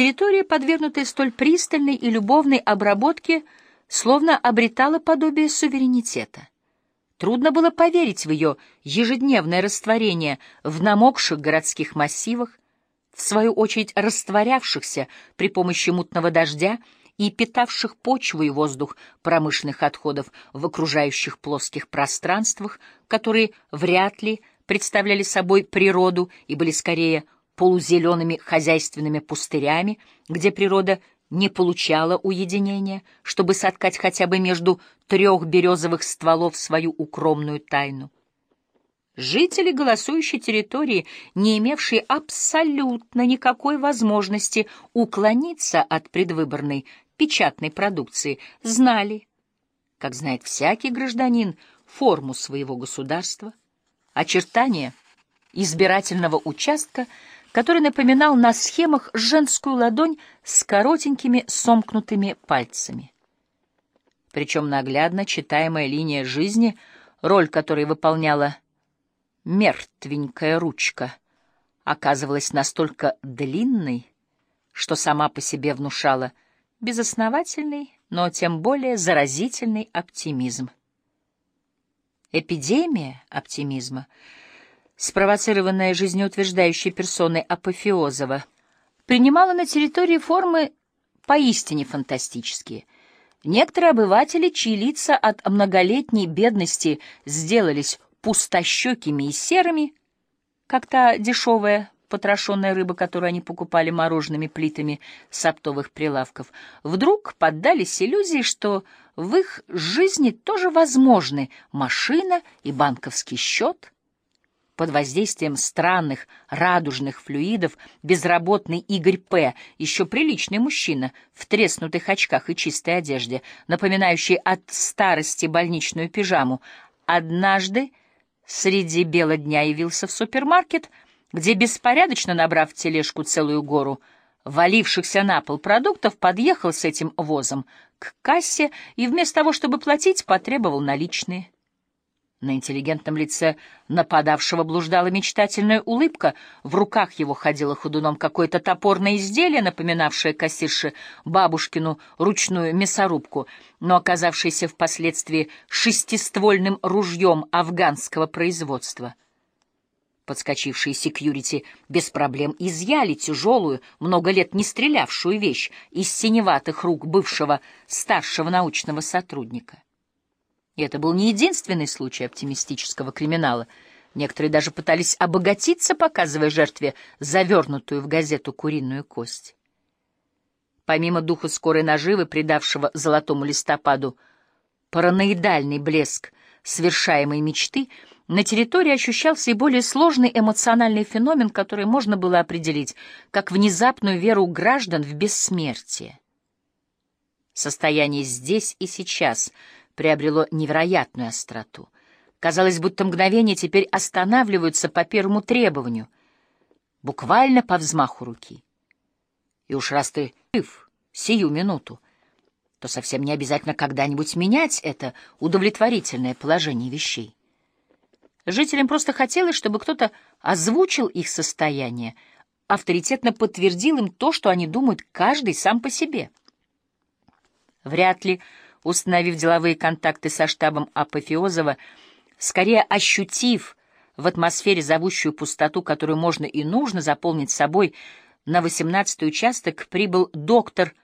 территория, подвергнутая столь пристальной и любовной обработке, словно обретала подобие суверенитета. Трудно было поверить в ее ежедневное растворение в намокших городских массивах, в свою очередь растворявшихся при помощи мутного дождя и питавших почву и воздух промышленных отходов в окружающих плоских пространствах, которые вряд ли представляли собой природу и были скорее полузелеными хозяйственными пустырями, где природа не получала уединения, чтобы соткать хотя бы между трех березовых стволов свою укромную тайну. Жители голосующей территории, не имевшие абсолютно никакой возможности уклониться от предвыборной печатной продукции, знали, как знает всякий гражданин, форму своего государства, очертания избирательного участка — который напоминал на схемах женскую ладонь с коротенькими сомкнутыми пальцами. Причем наглядно читаемая линия жизни, роль которой выполняла мертвенькая ручка, оказывалась настолько длинной, что сама по себе внушала безосновательный, но тем более заразительный оптимизм. Эпидемия оптимизма — спровоцированная жизнеутверждающей персоной Апофеозова, принимала на территории формы поистине фантастические. Некоторые обыватели, чьи лица от многолетней бедности сделались пустощекими и серыми, как та дешевая потрошенная рыба, которую они покупали мороженными плитами с оптовых прилавков, вдруг поддались иллюзии, что в их жизни тоже возможны машина и банковский счет — под воздействием странных радужных флюидов безработный Игорь П., еще приличный мужчина, в треснутых очках и чистой одежде, напоминающий от старости больничную пижаму, однажды среди бела дня явился в супермаркет, где, беспорядочно набрав в тележку целую гору валившихся на пол продуктов, подъехал с этим возом к кассе и вместо того, чтобы платить, потребовал наличные. На интеллигентном лице нападавшего блуждала мечтательная улыбка, в руках его ходило ходуном какое-то топорное изделие, напоминавшее кассирше бабушкину ручную мясорубку, но оказавшееся впоследствии шестиствольным ружьем афганского производства. Подскочившие секьюрити без проблем изъяли тяжелую, много лет не стрелявшую вещь из синеватых рук бывшего старшего научного сотрудника. И это был не единственный случай оптимистического криминала. Некоторые даже пытались обогатиться, показывая жертве завернутую в газету куриную кость. Помимо духа скорой наживы, придавшего золотому листопаду параноидальный блеск совершаемой мечты, на территории ощущался и более сложный эмоциональный феномен, который можно было определить как внезапную веру граждан в бессмертие. Состояние здесь и сейчас — приобрело невероятную остроту. Казалось, будто мгновения теперь останавливаются по первому требованию, буквально по взмаху руки. И уж раз ты жив сию минуту, то совсем не обязательно когда-нибудь менять это удовлетворительное положение вещей. Жителям просто хотелось, чтобы кто-то озвучил их состояние, авторитетно подтвердил им то, что они думают каждый сам по себе. Вряд ли установив деловые контакты со штабом Апофеозова, скорее ощутив в атмосфере зовущую пустоту, которую можно и нужно заполнить собой, на 18-й участок прибыл доктор